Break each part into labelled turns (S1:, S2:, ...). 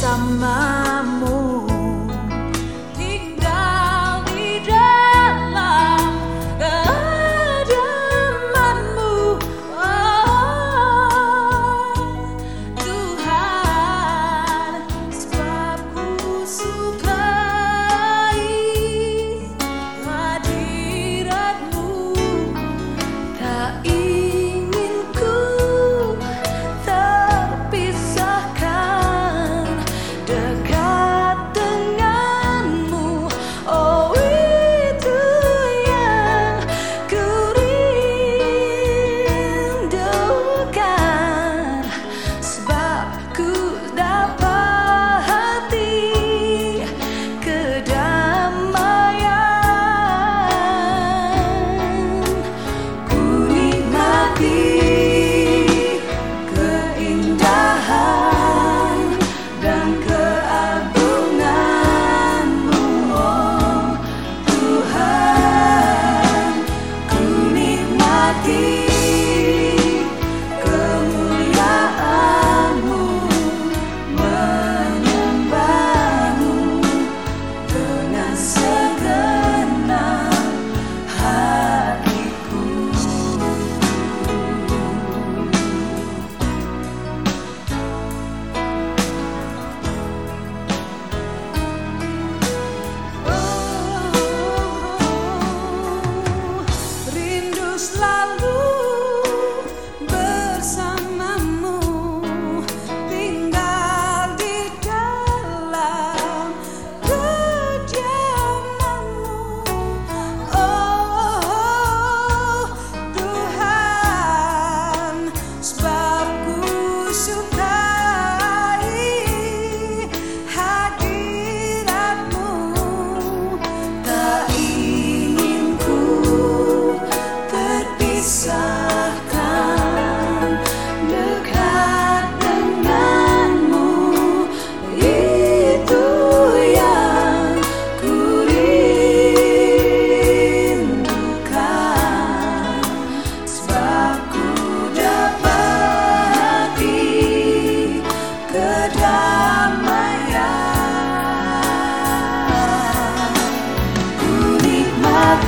S1: summer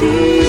S1: hati